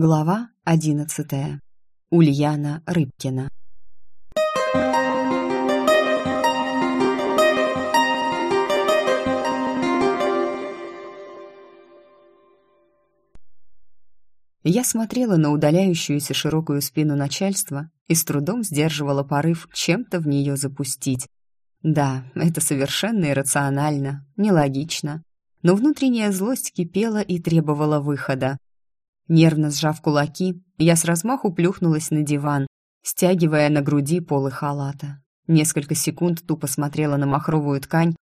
Глава одиннадцатая. Ульяна Рыбкина. Я смотрела на удаляющуюся широкую спину начальства и с трудом сдерживала порыв чем-то в нее запустить. Да, это совершенно иррационально, нелогично, но внутренняя злость кипела и требовала выхода. Нервно сжав кулаки, я с размаху плюхнулась на диван, стягивая на груди полы халата. Несколько секунд тупо смотрела на махровую ткань,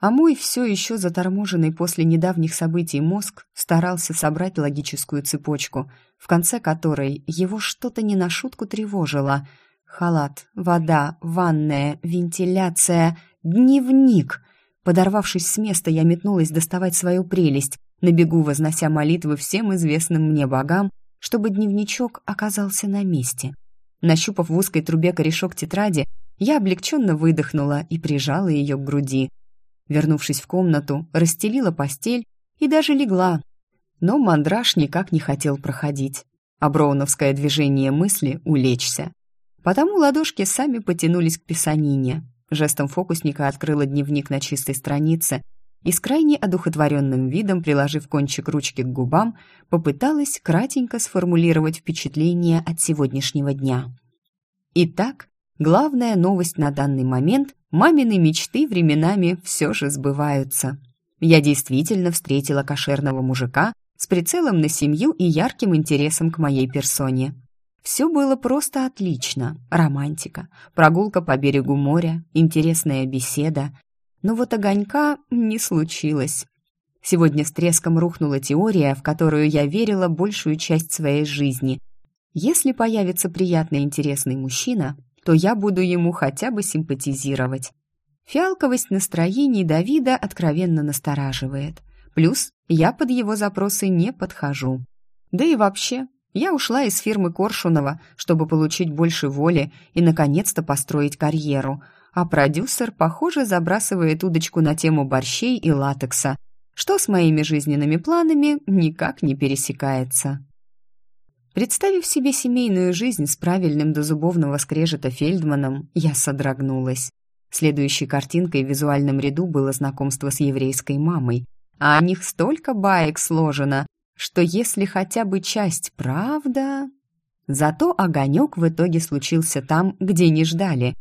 а мой все еще заторможенный после недавних событий мозг старался собрать логическую цепочку, в конце которой его что-то не на шутку тревожило. Халат, вода, ванная, вентиляция, дневник. Подорвавшись с места, я метнулась доставать свою прелесть, на бегу вознося молитвы всем известным мне богам, чтобы дневничок оказался на месте. Нащупав в узкой трубе корешок тетради, я облегченно выдохнула и прижала ее к груди. Вернувшись в комнату, расстелила постель и даже легла. Но мандраж никак не хотел проходить, а движение мысли — улечься. Потому ладошки сами потянулись к писанине. Жестом фокусника открыла дневник на чистой странице и с крайне одухотворенным видом, приложив кончик ручки к губам, попыталась кратенько сформулировать впечатление от сегодняшнего дня. Итак, главная новость на данный момент – мамины мечты временами все же сбываются. Я действительно встретила кошерного мужика с прицелом на семью и ярким интересом к моей персоне. Все было просто отлично. Романтика, прогулка по берегу моря, интересная беседа, но вот огонька не случилось. Сегодня с треском рухнула теория, в которую я верила большую часть своей жизни. Если появится приятный интересный мужчина, то я буду ему хотя бы симпатизировать. Фиалковость настроений Давида откровенно настораживает. Плюс я под его запросы не подхожу. Да и вообще, я ушла из фирмы Коршунова, чтобы получить больше воли и, наконец-то, построить карьеру – а продюсер, похоже, забрасывает удочку на тему борщей и латекса, что с моими жизненными планами никак не пересекается. Представив себе семейную жизнь с правильным до зубовного скрежета Фельдманом, я содрогнулась. Следующей картинкой в визуальном ряду было знакомство с еврейской мамой, а о них столько баек сложено, что если хотя бы часть правда... Зато огонек в итоге случился там, где не ждали,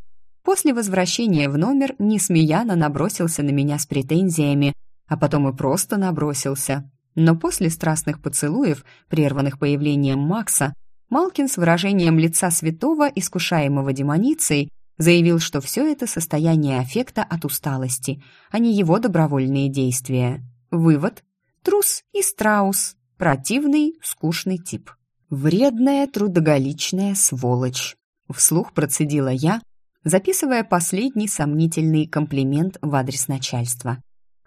После возвращения в номер Несмеяно набросился на меня с претензиями, а потом и просто набросился. Но после страстных поцелуев, прерванных появлением Макса, Малкин с выражением лица святого, искушаемого демоницей, заявил, что все это состояние аффекта от усталости, а не его добровольные действия. Вывод – трус и страус, противный, скучный тип. Вредная, трудоголичная сволочь. Вслух процедила я, записывая последний сомнительный комплимент в адрес начальства.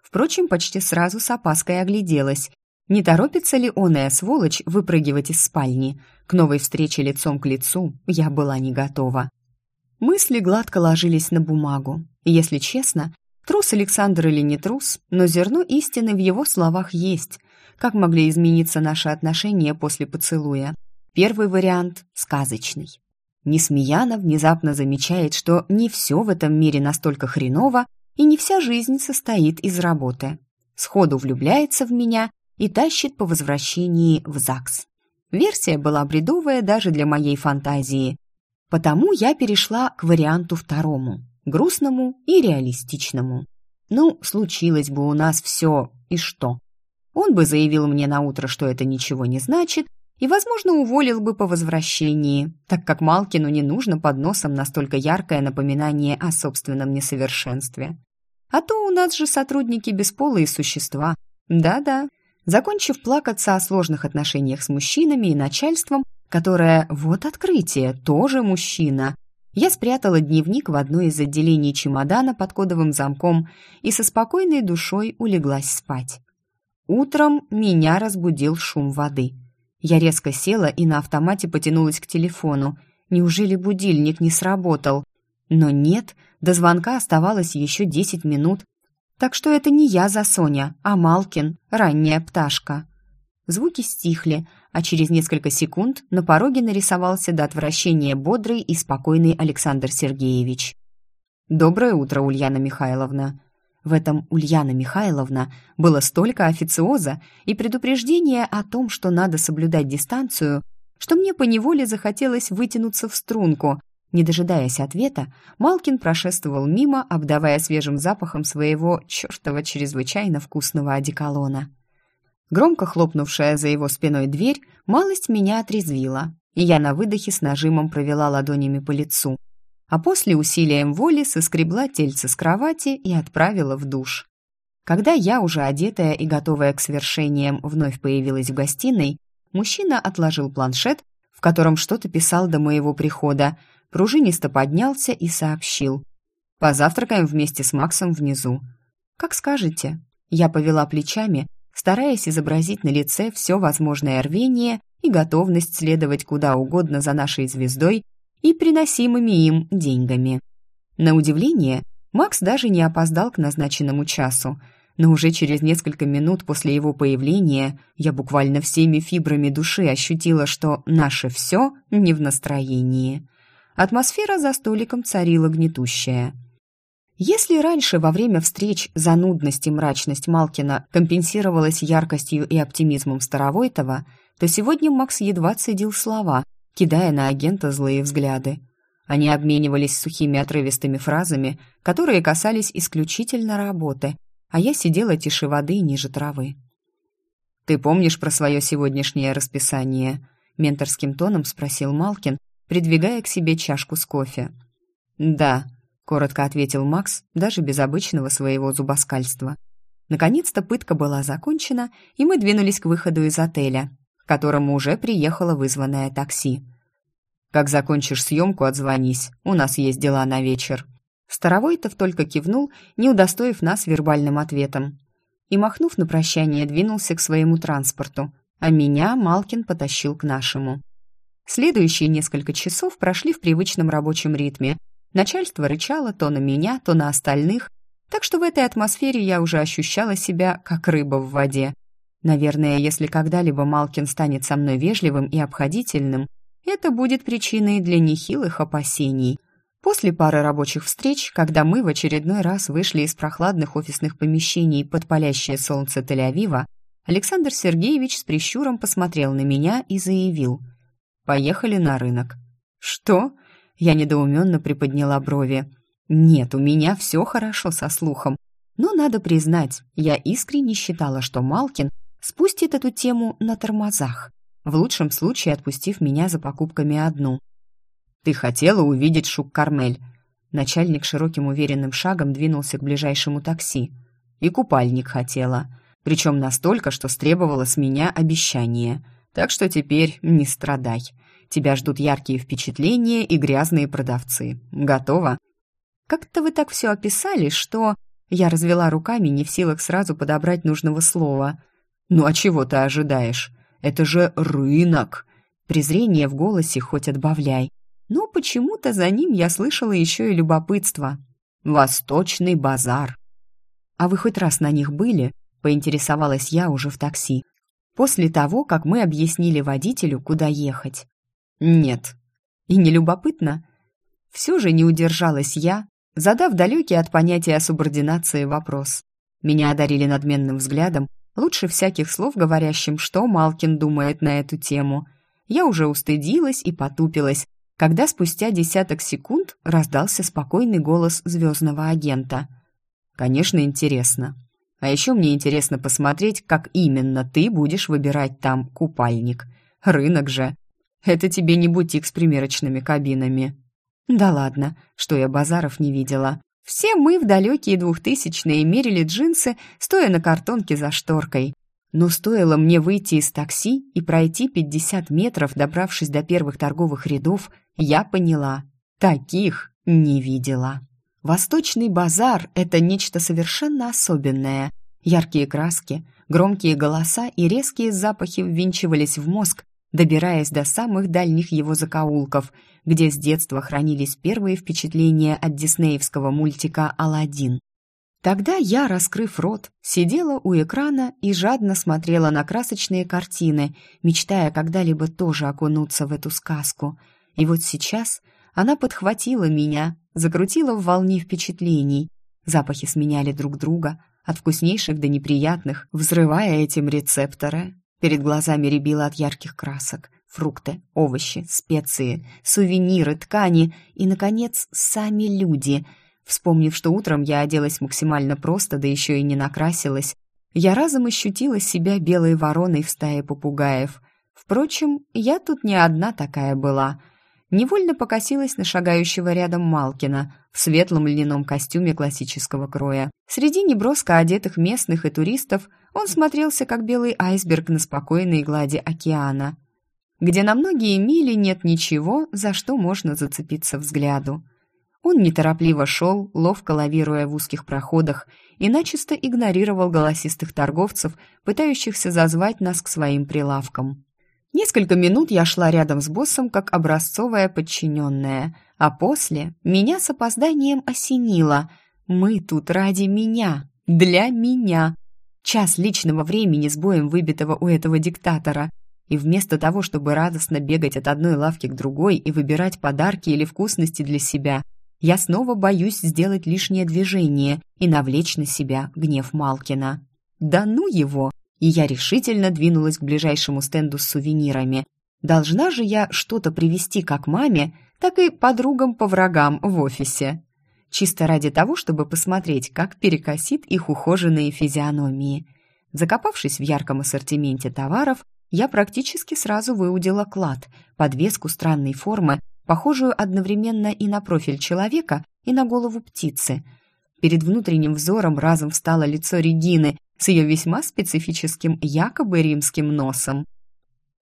Впрочем, почти сразу с опаской огляделась. Не торопится ли оная сволочь выпрыгивать из спальни? К новой встрече лицом к лицу я была не готова. Мысли гладко ложились на бумагу. Если честно, трус Александр или не трус, но зерно истины в его словах есть. Как могли измениться наши отношения после поцелуя? Первый вариант – сказочный. Несмеяна внезапно замечает, что не все в этом мире настолько хреново, и не вся жизнь состоит из работы. Сходу влюбляется в меня и тащит по возвращении в ЗАГС. Версия была бредовая даже для моей фантазии. Потому я перешла к варианту второму, грустному и реалистичному. Ну, случилось бы у нас все, и что? Он бы заявил мне на утро, что это ничего не значит, и, возможно, уволил бы по возвращении, так как Малкину не нужно под носом настолько яркое напоминание о собственном несовершенстве. А то у нас же сотрудники бесполые существа. Да-да. Закончив плакаться о сложных отношениях с мужчинами и начальством, которое, вот открытие, тоже мужчина, я спрятала дневник в одно из отделений чемодана под кодовым замком и со спокойной душой улеглась спать. Утром меня разбудил шум воды – я резко села и на автомате потянулась к телефону. Неужели будильник не сработал? Но нет, до звонка оставалось еще десять минут. Так что это не я за Соня, а Малкин, ранняя пташка. Звуки стихли, а через несколько секунд на пороге нарисовался до отвращения бодрый и спокойный Александр Сергеевич. «Доброе утро, Ульяна Михайловна». В этом Ульяна Михайловна было столько официоза и предупреждения о том, что надо соблюдать дистанцию, что мне поневоле захотелось вытянуться в струнку. Не дожидаясь ответа, Малкин прошествовал мимо, обдавая свежим запахом своего чертова чрезвычайно вкусного одеколона. Громко хлопнувшая за его спиной дверь малость меня отрезвила, и я на выдохе с нажимом провела ладонями по лицу, а после усилием воли соскребла тельце с кровати и отправила в душ. Когда я, уже одетая и готовая к свершениям, вновь появилась в гостиной, мужчина отложил планшет, в котором что-то писал до моего прихода, пружинисто поднялся и сообщил. «Позавтракаем вместе с Максом внизу». «Как скажете». Я повела плечами, стараясь изобразить на лице все возможное рвение и готовность следовать куда угодно за нашей звездой и приносимыми им деньгами. На удивление, Макс даже не опоздал к назначенному часу, но уже через несколько минут после его появления я буквально всеми фибрами души ощутила, что наше все не в настроении. Атмосфера за столиком царила гнетущая – если раньше во время встреч занудность и мрачность Малкина компенсировалась яркостью и оптимизмом Старовойтова, то сегодня Макс едва цедил слова, кидая на агента злые взгляды. Они обменивались сухими отрывистыми фразами, которые касались исключительно работы, а я сидела тише воды ниже травы. «Ты помнишь про свое сегодняшнее расписание?» — менторским тоном спросил Малкин, придвигая к себе чашку с кофе. «Да», коротко ответил Макс, даже без обычного своего зубоскальства. Наконец-то пытка была закончена, и мы двинулись к выходу из отеля, к которому уже приехало вызванное такси. «Как закончишь съемку, отзвонись, у нас есть дела на вечер». Старовойтов только кивнул, не удостоив нас вербальным ответом. И, махнув на прощание, двинулся к своему транспорту, а меня Малкин потащил к нашему. Следующие несколько часов прошли в привычном рабочем ритме – Начальство рычало то на меня, то на остальных, так что в этой атмосфере я уже ощущала себя как рыба в воде. Наверное, если когда-либо Малкин станет со мной вежливым и обходительным, это будет причиной для нехилых опасений. После пары рабочих встреч, когда мы в очередной раз вышли из прохладных офисных помещений под палящее солнце Тель-Авива, Александр Сергеевич с прищуром посмотрел на меня и заявил «Поехали на рынок». «Что?» Я недоуменно приподняла брови. «Нет, у меня все хорошо со слухом. Но надо признать, я искренне считала, что Малкин спустит эту тему на тормозах, в лучшем случае отпустив меня за покупками одну. «Ты хотела увидеть Шук-Кармель». Начальник широким уверенным шагом двинулся к ближайшему такси. «И купальник хотела. Причем настолько, что стребовала с меня обещание. Так что теперь не страдай. Тебя ждут яркие впечатления и грязные продавцы. Готово?» «Как-то вы так все описали, что...» Я развела руками, не в силах сразу подобрать нужного слова. «Ну а чего ты ожидаешь? Это же рынок!» Презрение в голосе хоть отбавляй. Но почему-то за ним я слышала еще и любопытство. «Восточный базар». «А вы хоть раз на них были?» — поинтересовалась я уже в такси. После того, как мы объяснили водителю, куда ехать. Нет. И не любопытно? Все же не удержалась я, задав далекий от понятия субординации вопрос. Меня одарили надменным взглядом, лучше всяких слов говорящим, что Малкин думает на эту тему. Я уже устыдилась и потупилась, когда спустя десяток секунд раздался спокойный голос звездного агента. «Конечно, интересно. А еще мне интересно посмотреть, как именно ты будешь выбирать там купальник. Рынок же. Это тебе не бутик с примерочными кабинами. Да ладно, что я базаров не видела. Все мы в далекие двухтысячные мерили джинсы, стоя на картонке за шторкой. Но стоило мне выйти из такси и пройти 50 метров, добравшись до первых торговых рядов, я поняла, таких не видела. Восточный базар – это нечто совершенно особенное. Яркие краски, громкие голоса и резкие запахи ввинчивались в мозг, добираясь до самых дальних его закоулков, где с детства хранились первые впечатления от диснеевского мультика «Аладдин». Тогда я, раскрыв рот, сидела у экрана и жадно смотрела на красочные картины, мечтая когда-либо тоже окунуться в эту сказку. И вот сейчас она подхватила меня, закрутила в волне впечатлений. Запахи сменяли друг друга, от вкуснейших до неприятных, взрывая этим рецепторы. Перед глазами рябило от ярких красок. Фрукты, овощи, специи, сувениры, ткани и, наконец, сами люди — Вспомнив, что утром я оделась максимально просто, да еще и не накрасилась, я разом ощутила себя белой вороной в стае попугаев. Впрочем, я тут не одна такая была. Невольно покосилась на шагающего рядом Малкина в светлом льняном костюме классического кроя. Среди неброско одетых местных и туристов он смотрелся как белый айсберг на спокойной глади океана, где на многие мили нет ничего, за что можно зацепиться взгляду. Он неторопливо шел, ловко лавируя в узких проходах, и начисто игнорировал голосистых торговцев, пытающихся зазвать нас к своим прилавкам. Несколько минут я шла рядом с боссом, как образцовая подчиненная, а после меня с опозданием осенило. Мы тут ради меня, для меня. Час личного времени с боем выбитого у этого диктатора. И вместо того, чтобы радостно бегать от одной лавки к другой и выбирать подарки или вкусности для себя – я снова боюсь сделать лишнее движение и навлечь на себя гнев Малкина. Да ну его! И я решительно двинулась к ближайшему стенду с сувенирами. Должна же я что-то привезти как маме, так и подругам по врагам в офисе. Чисто ради того, чтобы посмотреть, как перекосит их ухоженные физиономии. Закопавшись в ярком ассортименте товаров, я практически сразу выудила клад, подвеску странной формы похожую одновременно и на профиль человека, и на голову птицы. Перед внутренним взором разом встало лицо Регины с ее весьма специфическим якобы римским носом.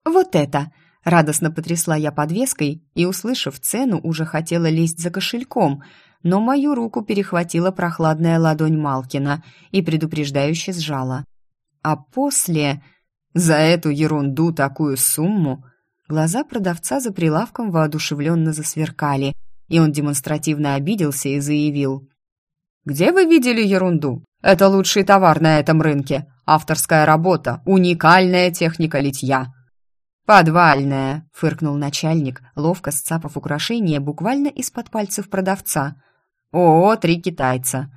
«Вот это!» – радостно потрясла я подвеской и, услышав цену, уже хотела лезть за кошельком, но мою руку перехватила прохладная ладонь Малкина и предупреждающе сжала. А после... За эту ерунду такую сумму Глаза продавца за прилавком воодушевленно засверкали, и он демонстративно обиделся и заявил. «Где вы видели ерунду? Это лучший товар на этом рынке. Авторская работа, уникальная техника литья». «Подвальная», — фыркнул начальник, ловко сцапав украшение буквально из-под пальцев продавца. «О, три китайца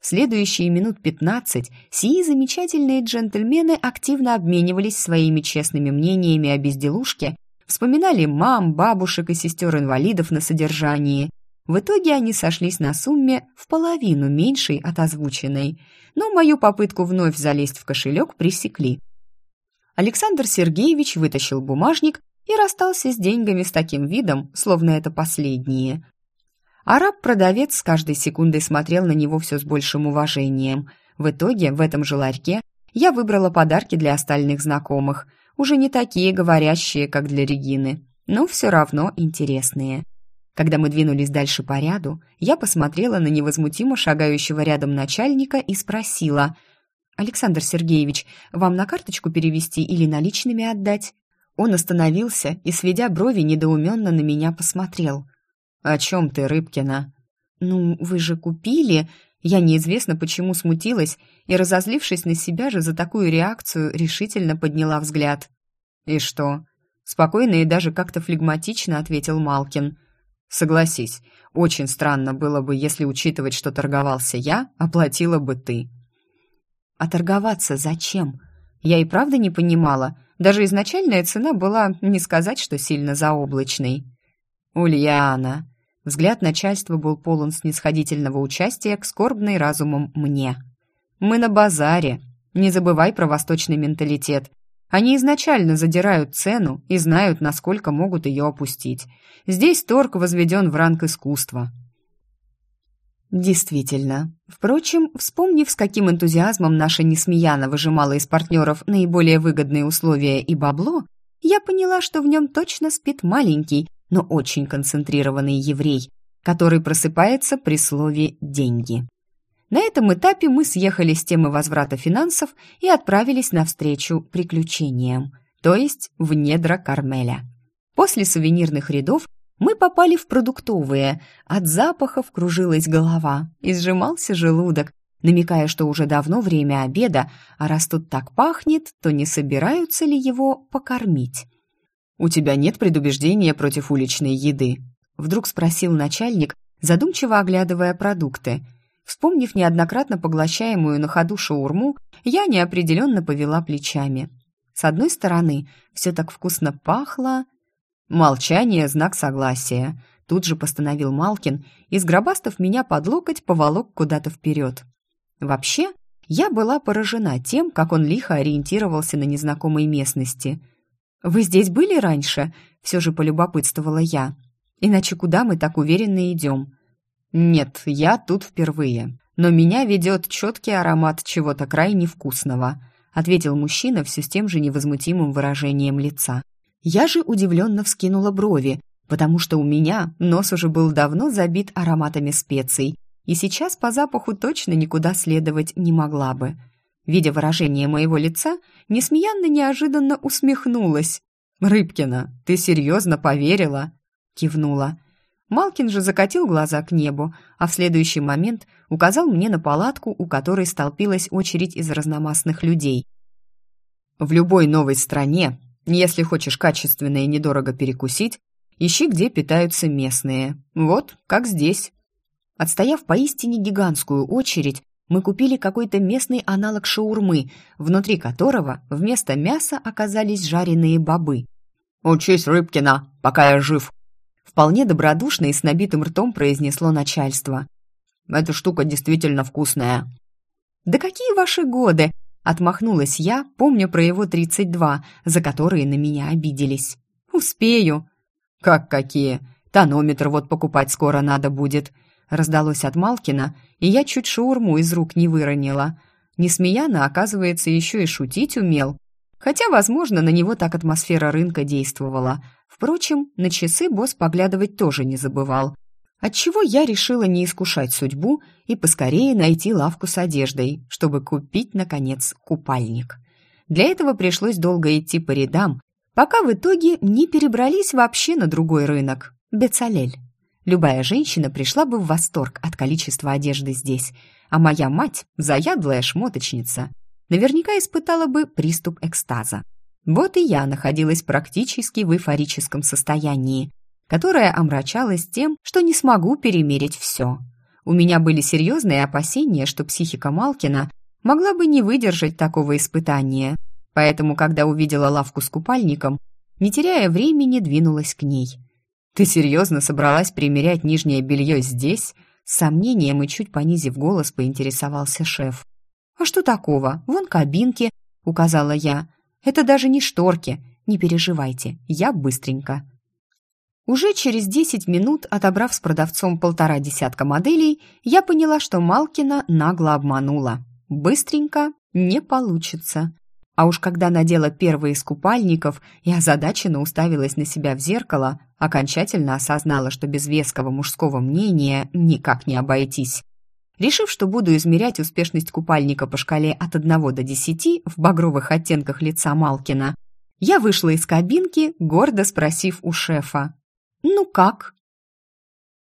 следующие минут пятнадцать сии замечательные джентльмены активно обменивались своими честными мнениями о безделушке, вспоминали мам, бабушек и сестер-инвалидов на содержании. В итоге они сошлись на сумме в половину меньшей от озвученной, но мою попытку вновь залезть в кошелек пресекли. Александр Сергеевич вытащил бумажник и расстался с деньгами с таким видом, словно это последние. Араб-продавец с каждой секундой смотрел на него все с большим уважением. В итоге, в этом же ларьке, я выбрала подарки для остальных знакомых. Уже не такие говорящие, как для Регины, но все равно интересные. Когда мы двинулись дальше по ряду, я посмотрела на невозмутимо шагающего рядом начальника и спросила, «Александр Сергеевич, вам на карточку перевести или наличными отдать?» Он остановился и, сведя брови, недоуменно на меня посмотрел – «О чем ты, Рыбкина?» «Ну, вы же купили...» Я неизвестно почему смутилась и, разозлившись на себя же за такую реакцию, решительно подняла взгляд. «И что?» Спокойно и даже как-то флегматично ответил Малкин. «Согласись, очень странно было бы, если учитывать, что торговался я, оплатила бы ты». «А торговаться зачем?» Я и правда не понимала. Даже изначальная цена была, не сказать, что сильно заоблачной. «Ульяна!» Взгляд начальства был полон снисходительного участия к скорбной разумом мне. «Мы на базаре. Не забывай про восточный менталитет. Они изначально задирают цену и знают, насколько могут ее опустить. Здесь торг возведен в ранг искусства». Действительно. Впрочем, вспомнив, с каким энтузиазмом наша Несмеяна выжимала из партнеров наиболее выгодные условия и бабло, я поняла, что в нем точно спит маленький, но очень концентрированный еврей, который просыпается при слове «деньги». На этом этапе мы съехали с темы возврата финансов и отправились навстречу приключениям, то есть в недра Кармеля. После сувенирных рядов мы попали в продуктовые. От запахов кружилась голова и сжимался желудок. намекая, что уже давно время обеда, а раз тут так пахнет, то не собираются ли его покормить. «У тебя нет предубеждения против уличной еды?» Вдруг спросил начальник, задумчиво оглядывая продукты. Вспомнив неоднократно поглощаемую на ходу шаурму, я неопределенно повела плечами. С одной стороны, все так вкусно пахло... Молчание — знак согласия. Тут же постановил Малкин и, сгробастав меня под локоть, поволок куда-то вперед. Вообще, я была поражена тем, как он лихо ориентировался на незнакомой местности. «Вы здесь были раньше?» — все же полюбопытствовала я. «Иначе куда мы так уверенно идем?» «Нет, я тут впервые, но меня ведет четкий аромат чего-то крайне вкусного», ответил мужчина все с тем же невозмутимым выражением лица. Я же удивленно вскинула брови, потому что у меня нос уже был давно забит ароматами специй, и сейчас по запаху точно никуда следовать не могла бы. Видя выражение моего лица, несмеянно неожиданно усмехнулась. «Рыбкина, ты серьезно поверила?» Кивнула. Малкин же закатил глаза к небу, а в следующий момент указал мне на палатку, у которой столпилась очередь из разномастных людей. «В любой новой стране, если хочешь качественно и недорого перекусить, ищи, где питаются местные. Вот, как здесь». Отстояв поистине гигантскую очередь, мы купили какой-то местный аналог шаурмы, внутри которого вместо мяса оказались жареные бобы. «Учись, Рыбкина, пока я жив!» Вполне добродушно и с набитым ртом произнесло начальство. «Эта штука действительно вкусная». «Да какие ваши годы?» Отмахнулась я, помня про его тридцать два, за которые на меня обиделись. «Успею». «Как какие? Тонометр вот покупать скоро надо будет», раздалось от Малкина, и я чуть шаурму из рук не выронила. Несмеяно, оказывается, еще и шутить умел. Хотя, возможно, на него так атмосфера рынка действовала. Впрочем, на часы босс поглядывать тоже не забывал. Отчего я решила не искушать судьбу и поскорее найти лавку с одеждой, чтобы купить, наконец, купальник. Для этого пришлось долго идти по рядам, пока в итоге не перебрались вообще на другой рынок – Бецалель. Любая женщина пришла бы в восторг от количества одежды здесь, а моя мать, заядлая шмоточница, наверняка испытала бы приступ экстаза. Вот и я находилась практически в эйфорическом состоянии, которое омрачалось тем, что не смогу перемерить все. У меня были серьезные опасения, что психика Малкина могла бы не выдержать такого испытания, поэтому, когда увидела лавку с купальником, не теряя времени, двинулась к ней – «Ты серьезно собралась примерять нижнее белье здесь?» С сомнением и чуть понизив голос, поинтересовался шеф. «А что такого? Вон кабинки», — указала я. «Это даже не шторки. Не переживайте, я быстренько». Уже через десять минут, отобрав с продавцом полтора десятка моделей, я поняла, что Малкина нагло обманула. Быстренько не получится. А уж когда надела первый из купальников и озадаченно уставилась на себя в зеркало, окончательно осознала, что без веского мужского мнения никак не обойтись. Решив, что буду измерять успешность купальника по шкале от 1 до 10 в багровых оттенках лица Малкина, я вышла из кабинки, гордо спросив у шефа. «Ну как?»